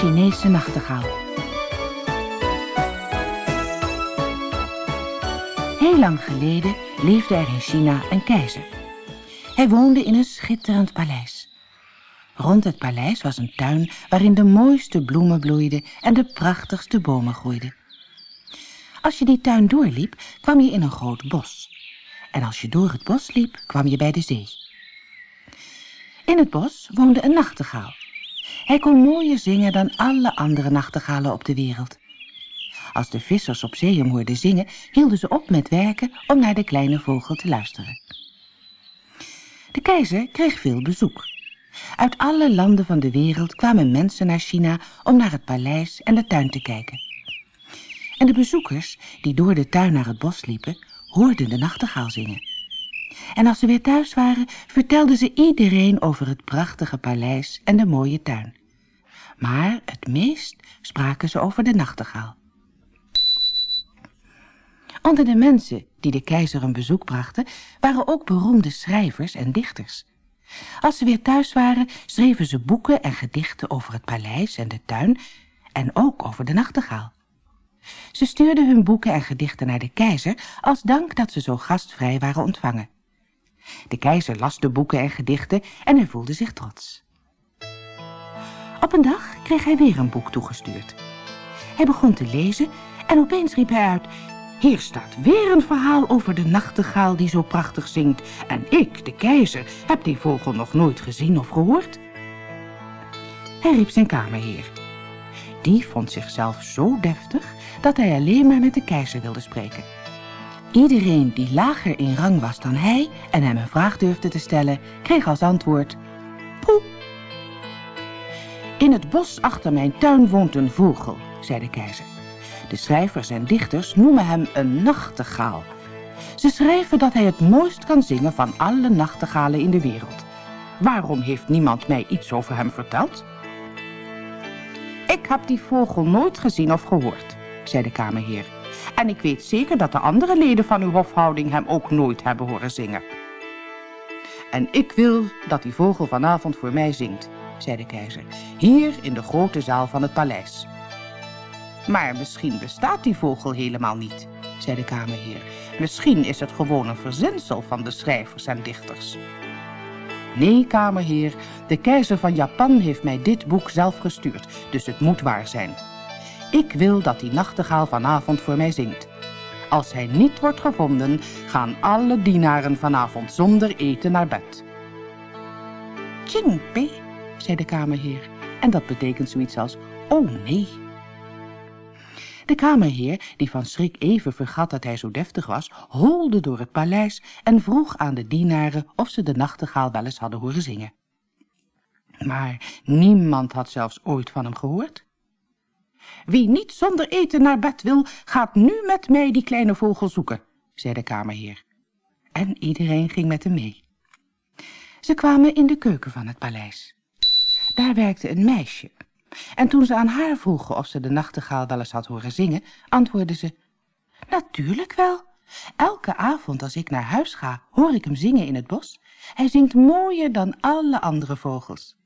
Chinese nachtegaal. Heel lang geleden leefde er in China een keizer. Hij woonde in een schitterend paleis. Rond het paleis was een tuin waarin de mooiste bloemen bloeiden en de prachtigste bomen groeiden. Als je die tuin doorliep, kwam je in een groot bos. En als je door het bos liep, kwam je bij de zee. In het bos woonde een nachtegaal. Hij kon mooier zingen dan alle andere nachtegalen op de wereld. Als de vissers op zee hem hoorden zingen, hielden ze op met werken om naar de kleine vogel te luisteren. De keizer kreeg veel bezoek. Uit alle landen van de wereld kwamen mensen naar China om naar het paleis en de tuin te kijken. En de bezoekers, die door de tuin naar het bos liepen, hoorden de nachtegaal zingen. En als ze weer thuis waren, vertelden ze iedereen over het prachtige paleis en de mooie tuin. Maar het meest spraken ze over de nachtegaal. Onder de mensen die de keizer een bezoek brachten, waren ook beroemde schrijvers en dichters. Als ze weer thuis waren, schreven ze boeken en gedichten over het paleis en de tuin en ook over de nachtegaal. Ze stuurden hun boeken en gedichten naar de keizer als dank dat ze zo gastvrij waren ontvangen. De keizer las de boeken en gedichten en hij voelde zich trots. Op een dag kreeg hij weer een boek toegestuurd. Hij begon te lezen en opeens riep hij uit... Hier staat weer een verhaal over de nachtegaal die zo prachtig zingt. En ik, de keizer, heb die vogel nog nooit gezien of gehoord. Hij riep zijn kamerheer. Die vond zichzelf zo deftig dat hij alleen maar met de keizer wilde spreken. Iedereen die lager in rang was dan hij en hem een vraag durfde te stellen, kreeg als antwoord poe. In het bos achter mijn tuin woont een vogel, zei de keizer. De schrijvers en dichters noemen hem een nachtegaal. Ze schrijven dat hij het mooist kan zingen van alle nachtegalen in de wereld. Waarom heeft niemand mij iets over hem verteld? Ik heb die vogel nooit gezien of gehoord, zei de kamerheer. En ik weet zeker dat de andere leden van uw hofhouding hem ook nooit hebben horen zingen. En ik wil dat die vogel vanavond voor mij zingt, zei de keizer, hier in de grote zaal van het paleis. Maar misschien bestaat die vogel helemaal niet, zei de kamerheer. Misschien is het gewoon een verzinsel van de schrijvers en dichters. Nee, kamerheer, de keizer van Japan heeft mij dit boek zelf gestuurd, dus het moet waar zijn. Ik wil dat die nachtegaal vanavond voor mij zingt. Als hij niet wordt gevonden, gaan alle dienaren vanavond zonder eten naar bed. Tjingpe, zei de kamerheer, en dat betekent zoiets als, oh nee. De kamerheer, die van schrik even vergat dat hij zo deftig was, holde door het paleis en vroeg aan de dienaren of ze de nachtegaal wel eens hadden horen zingen. Maar niemand had zelfs ooit van hem gehoord. Wie niet zonder eten naar bed wil, gaat nu met mij die kleine vogel zoeken, zei de kamerheer. En iedereen ging met hem mee. Ze kwamen in de keuken van het paleis. Daar werkte een meisje. En toen ze aan haar vroegen of ze de nachtegaal wel eens had horen zingen, antwoordde ze, Natuurlijk wel. Elke avond als ik naar huis ga, hoor ik hem zingen in het bos. Hij zingt mooier dan alle andere vogels.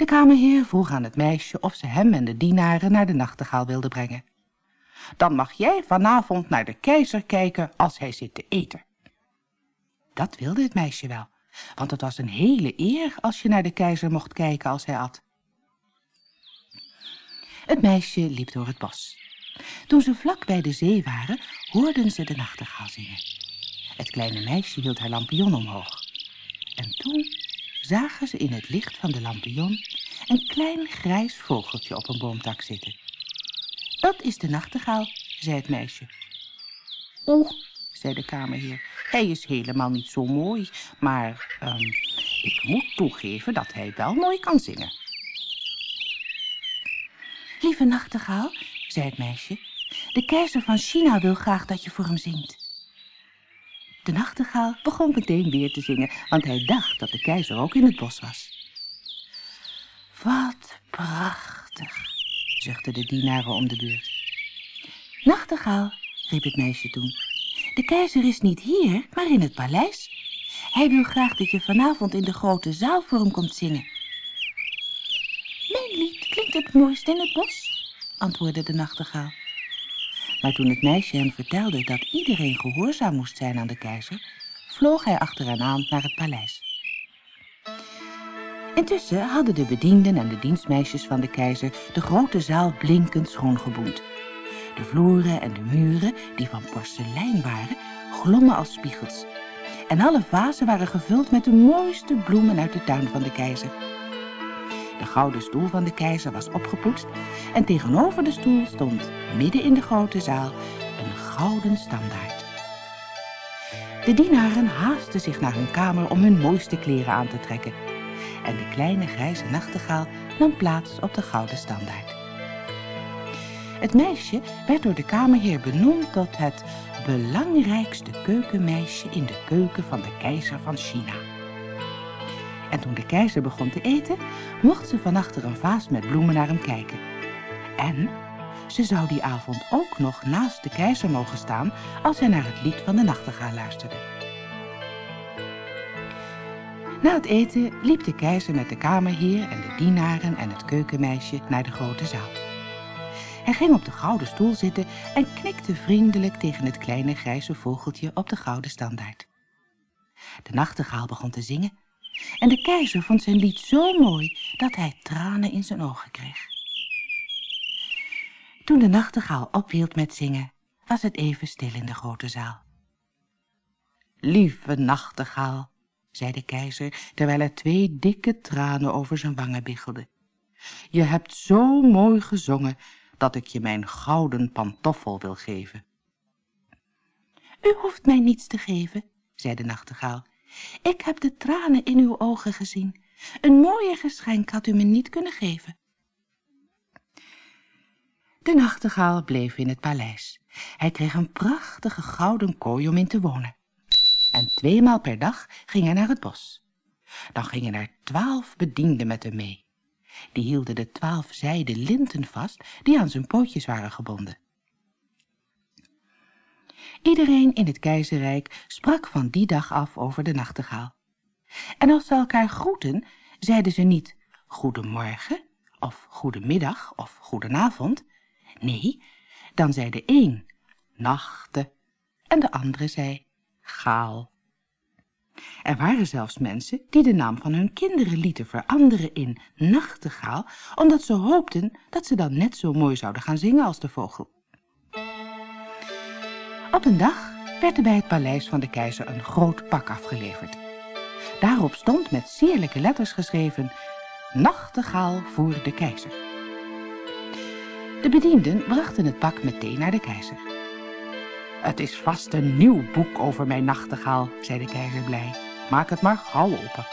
De kamerheer vroeg aan het meisje of ze hem en de dienaren naar de nachtegaal wilde brengen. Dan mag jij vanavond naar de keizer kijken als hij zit te eten. Dat wilde het meisje wel, want het was een hele eer als je naar de keizer mocht kijken als hij at. Het meisje liep door het bos. Toen ze vlak bij de zee waren, hoorden ze de nachtegaal zingen. Het kleine meisje hield haar lampion omhoog. En toen zagen ze in het licht van de lampion een klein grijs vogeltje op een boomtak zitten. Dat is de nachtegaal, zei het meisje. Oeh, zei de kamerheer, hij is helemaal niet zo mooi, maar um, ik moet toegeven dat hij wel mooi kan zingen. Lieve nachtegaal, zei het meisje, de keizer van China wil graag dat je voor hem zingt. De nachtegaal begon meteen weer te zingen, want hij dacht dat de keizer ook in het bos was. Wat prachtig, zuchtten de dienaren om de beurt. Nachtegaal, riep het meisje toen, de keizer is niet hier, maar in het paleis. Hij wil graag dat je vanavond in de grote zaal voor hem komt zingen. het mooist in het bos, antwoordde de nachtegaal. Maar toen het meisje hem vertelde dat iedereen gehoorzaam moest zijn aan de keizer, vloog hij achter hen aan naar het paleis. Intussen hadden de bedienden en de dienstmeisjes van de keizer de grote zaal blinkend schoongeboend. De vloeren en de muren, die van porselein waren, glommen als spiegels. En alle vazen waren gevuld met de mooiste bloemen uit de tuin van de keizer. De gouden stoel van de keizer was opgepoetst en tegenover de stoel stond, midden in de grote zaal, een gouden standaard. De dienaren haasten zich naar hun kamer om hun mooiste kleren aan te trekken. En de kleine grijze nachtegaal nam plaats op de gouden standaard. Het meisje werd door de kamerheer benoemd tot het belangrijkste keukenmeisje in de keuken van de keizer van China. En toen de keizer begon te eten, mocht ze van achter een vaas met bloemen naar hem kijken. En ze zou die avond ook nog naast de keizer mogen staan als hij naar het lied van de nachtegaal luisterde. Na het eten liep de keizer met de kamerheer en de dienaren en het keukenmeisje naar de grote zaal. Hij ging op de gouden stoel zitten en knikte vriendelijk tegen het kleine grijze vogeltje op de gouden standaard. De nachtegaal begon te zingen en de keizer vond zijn lied zo mooi dat hij tranen in zijn ogen kreeg. Toen de nachtegaal ophield met zingen, was het even stil in de grote zaal. Lieve nachtegaal, zei de keizer, terwijl er twee dikke tranen over zijn wangen biggelden. Je hebt zo mooi gezongen dat ik je mijn gouden pantoffel wil geven. U hoeft mij niets te geven, zei de nachtegaal. Ik heb de tranen in uw ogen gezien. Een mooier geschenk had u me niet kunnen geven. De nachtegaal bleef in het paleis. Hij kreeg een prachtige gouden kooi om in te wonen. En tweemaal per dag ging hij naar het bos. Dan gingen er twaalf bedienden met hem mee. Die hielden de twaalf zijden linten vast die aan zijn pootjes waren gebonden. Iedereen in het keizerrijk sprak van die dag af over de nachtegaal. En als ze elkaar groeten, zeiden ze niet goedemorgen of goedemiddag of goedenavond. Nee, dan zei de een nachte en de andere zei gaal. Er waren zelfs mensen die de naam van hun kinderen lieten veranderen in nachtegaal, omdat ze hoopten dat ze dan net zo mooi zouden gaan zingen als de vogel. Op een dag werd er bij het paleis van de keizer een groot pak afgeleverd. Daarop stond met sierlijke letters geschreven Nachtegaal voor de keizer. De bedienden brachten het pak meteen naar de keizer. Het is vast een nieuw boek over mijn nachtegaal, zei de keizer blij. Maak het maar gauw open.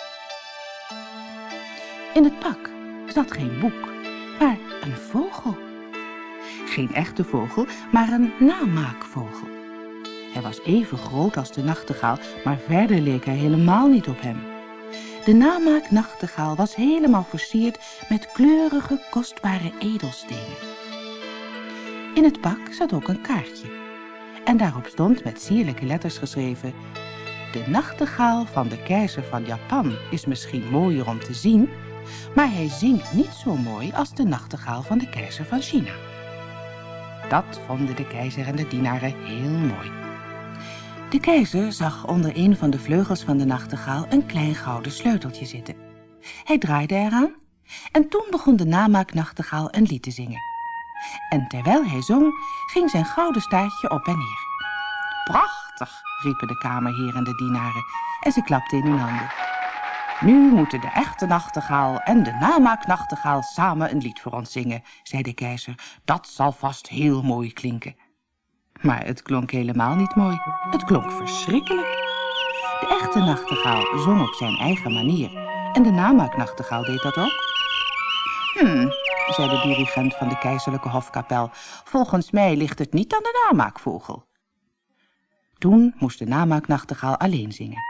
In het pak zat geen boek, maar een vogel. Geen echte vogel, maar een namaakvogel. Hij was even groot als de nachtegaal, maar verder leek hij helemaal niet op hem. De namaaknachtegaal was helemaal versierd met kleurige, kostbare edelstenen. In het pak zat ook een kaartje. En daarop stond met sierlijke letters geschreven... De nachtegaal van de keizer van Japan is misschien mooier om te zien... maar hij zingt niet zo mooi als de nachtegaal van de keizer van China. Dat vonden de keizer en de dienaren heel mooi. De keizer zag onder een van de vleugels van de nachtegaal een klein gouden sleuteltje zitten. Hij draaide eraan en toen begon de namaaknachtegaal een lied te zingen. En terwijl hij zong, ging zijn gouden staartje op en neer. Prachtig, riepen de kamerheer en de dienaren en ze klapten in hun handen. Nu moeten de echte nachtegaal en de namaaknachtegaal samen een lied voor ons zingen, zei de keizer. Dat zal vast heel mooi klinken. Maar het klonk helemaal niet mooi. Het klonk verschrikkelijk. De echte nachtegaal zong op zijn eigen manier. En de namaaknachtegaal deed dat ook. Hm, zei de dirigent van de keizerlijke hofkapel. Volgens mij ligt het niet aan de namaakvogel. Toen moest de namaaknachtegaal alleen zingen.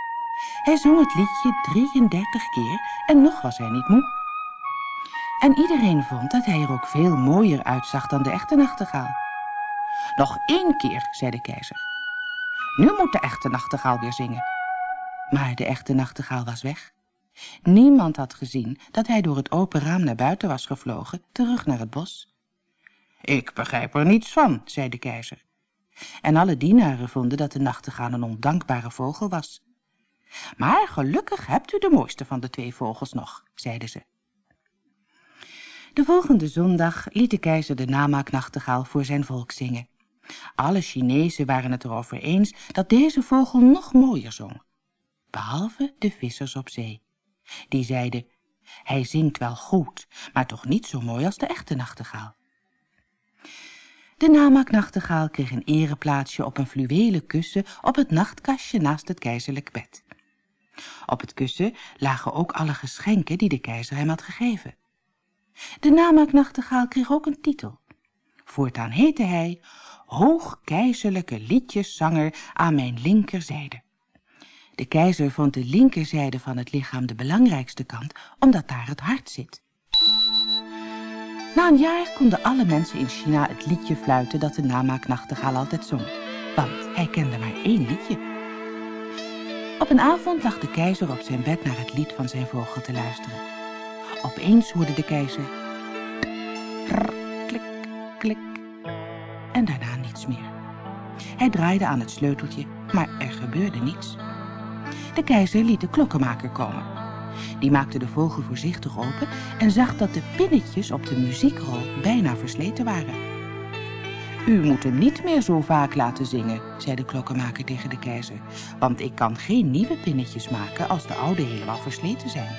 Hij zong het liedje 33 keer en nog was hij niet moe. En iedereen vond dat hij er ook veel mooier uitzag dan de echte nachtegaal. Nog één keer, zei de keizer. Nu moet de echte nachtegaal weer zingen. Maar de echte nachtegaal was weg. Niemand had gezien dat hij door het open raam naar buiten was gevlogen, terug naar het bos. Ik begrijp er niets van, zei de keizer. En alle dienaren vonden dat de nachtegaal een ondankbare vogel was. Maar gelukkig hebt u de mooiste van de twee vogels nog, zeiden ze. De volgende zondag liet de keizer de namaaknachtegaal voor zijn volk zingen. Alle Chinezen waren het erover eens dat deze vogel nog mooier zong. Behalve de vissers op zee. Die zeiden, hij zingt wel goed, maar toch niet zo mooi als de echte nachtegaal. De namaaknachtegaal kreeg een ereplaatsje op een fluwelen kussen op het nachtkastje naast het keizerlijk bed. Op het kussen lagen ook alle geschenken die de keizer hem had gegeven. De namaaknachtegaal kreeg ook een titel. Voortaan heette hij hoogkeizerlijke liedjeszanger aan mijn linkerzijde. De keizer vond de linkerzijde van het lichaam de belangrijkste kant, omdat daar het hart zit. Na een jaar konden alle mensen in China het liedje fluiten dat de namaaknachtegaal altijd zong, want hij kende maar één liedje. Op een avond lag de keizer op zijn bed naar het lied van zijn vogel te luisteren. Opeens hoorde de keizer Hij draaide aan het sleuteltje, maar er gebeurde niets. De keizer liet de klokkenmaker komen. Die maakte de vogel voorzichtig open en zag dat de pinnetjes op de muziekrol bijna versleten waren. U moet hem niet meer zo vaak laten zingen, zei de klokkenmaker tegen de keizer, want ik kan geen nieuwe pinnetjes maken als de oude helemaal versleten zijn.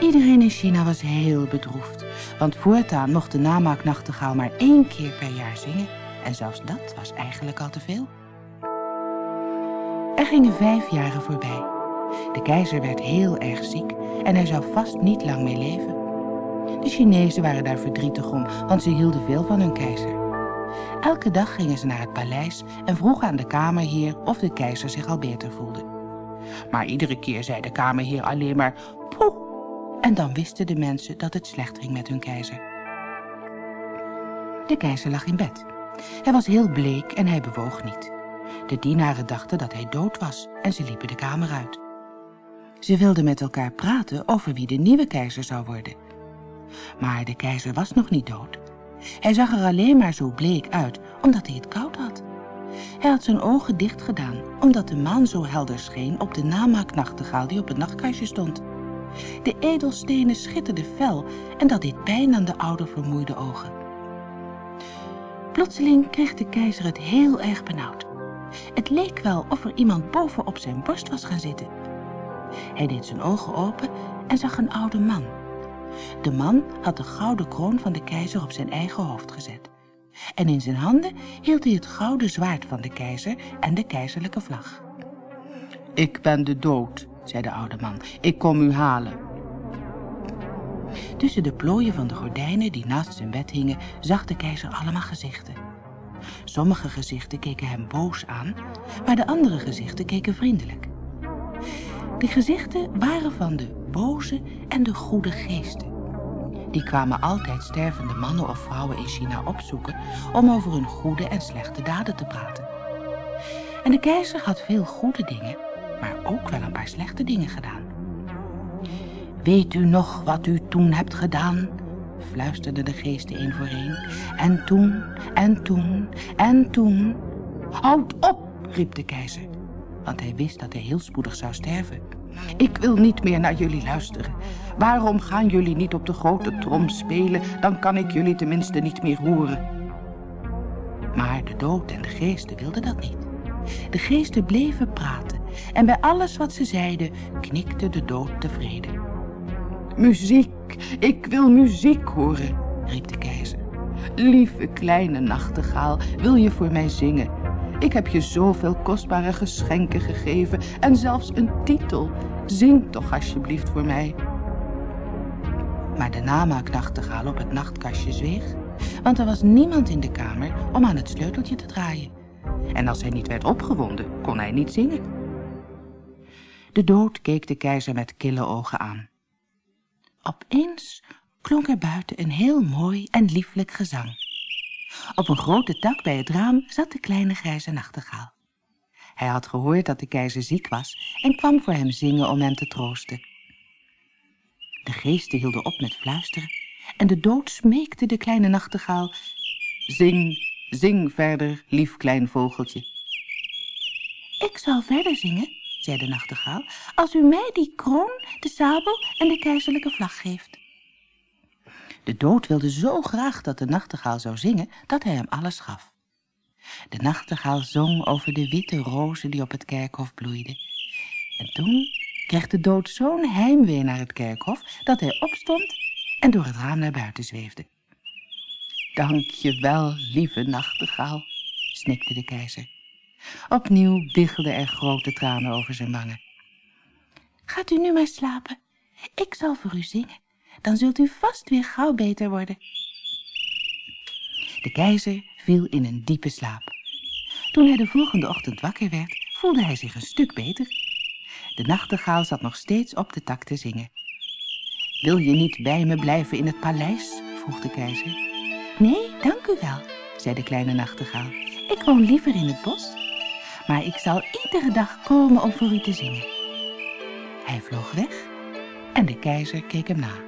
Iedereen in China was heel bedroefd, want voortaan mocht de namaaknachtegaal maar één keer per jaar zingen en zelfs dat was eigenlijk al te veel. Er gingen vijf jaren voorbij. De keizer werd heel erg ziek en hij zou vast niet lang meer leven. De Chinezen waren daar verdrietig om, want ze hielden veel van hun keizer. Elke dag gingen ze naar het paleis en vroegen aan de kamerheer of de keizer zich al beter voelde. Maar iedere keer zei de kamerheer alleen maar poeh, en dan wisten de mensen dat het slecht ging met hun keizer. De keizer lag in bed. Hij was heel bleek en hij bewoog niet. De dienaren dachten dat hij dood was en ze liepen de kamer uit. Ze wilden met elkaar praten over wie de nieuwe keizer zou worden. Maar de keizer was nog niet dood. Hij zag er alleen maar zo bleek uit, omdat hij het koud had. Hij had zijn ogen dicht gedaan, omdat de maan zo helder scheen op de namaaknachtegaal die op het nachtkastje stond. De edelstenen schitterden fel en dat deed pijn aan de oude vermoeide ogen. Plotseling kreeg de keizer het heel erg benauwd. Het leek wel of er iemand boven op zijn borst was gaan zitten. Hij deed zijn ogen open en zag een oude man. De man had de gouden kroon van de keizer op zijn eigen hoofd gezet. En in zijn handen hield hij het gouden zwaard van de keizer en de keizerlijke vlag. Ik ben de dood, zei de oude man. Ik kom u halen. Tussen de plooien van de gordijnen die naast zijn bed hingen, zag de keizer allemaal gezichten. Sommige gezichten keken hem boos aan, maar de andere gezichten keken vriendelijk. Die gezichten waren van de boze en de goede geesten. Die kwamen altijd stervende mannen of vrouwen in China opzoeken om over hun goede en slechte daden te praten. En de keizer had veel goede dingen, maar ook wel een paar slechte dingen gedaan. Weet u nog wat u toen hebt gedaan? fluisterden de geesten één voor één. En toen, en toen, en toen. Houd op, riep de keizer, want hij wist dat hij heel spoedig zou sterven. Ik wil niet meer naar jullie luisteren. Waarom gaan jullie niet op de grote trom spelen? Dan kan ik jullie tenminste niet meer horen. Maar de dood en de geesten wilden dat niet. De geesten bleven praten en bij alles wat ze zeiden knikte de dood tevreden. Muziek, ik wil muziek horen, riep de keizer. Lieve kleine nachtegaal, wil je voor mij zingen? Ik heb je zoveel kostbare geschenken gegeven en zelfs een titel. Zing toch alsjeblieft voor mij. Maar de namaaknachtegaal op het nachtkastje zweeg, want er was niemand in de kamer om aan het sleuteltje te draaien. En als hij niet werd opgewonden, kon hij niet zingen. De dood keek de keizer met kille ogen aan. Opeens klonk er buiten een heel mooi en lieflijk gezang. Op een grote tak bij het raam zat de kleine grijze nachtegaal. Hij had gehoord dat de keizer ziek was en kwam voor hem zingen om hem te troosten. De geesten hielden op met fluisteren en de dood smeekte de kleine nachtegaal. Zing, zing verder, lief klein vogeltje. Ik zal verder zingen, zei de nachtegaal, als u mij die kroon, de sabel en de keizerlijke vlag geeft. De dood wilde zo graag dat de nachtegaal zou zingen, dat hij hem alles gaf. De nachtegaal zong over de witte rozen die op het kerkhof bloeiden. En toen kreeg de dood zo'n heimwee naar het kerkhof, dat hij opstond en door het raam naar buiten zweefde. Dank je wel, lieve nachtegaal, snikte de keizer. Opnieuw biggelden er grote tranen over zijn wangen. Gaat u nu maar slapen. Ik zal voor u zingen. Dan zult u vast weer gauw beter worden. De keizer viel in een diepe slaap. Toen hij de volgende ochtend wakker werd, voelde hij zich een stuk beter. De nachtegaal zat nog steeds op de tak te zingen. Wil je niet bij me blijven in het paleis? vroeg de keizer. Nee, dank u wel, zei de kleine nachtegaal. Ik woon liever in het bos, maar ik zal iedere dag komen om voor u te zingen. Hij vloog weg en de keizer keek hem na.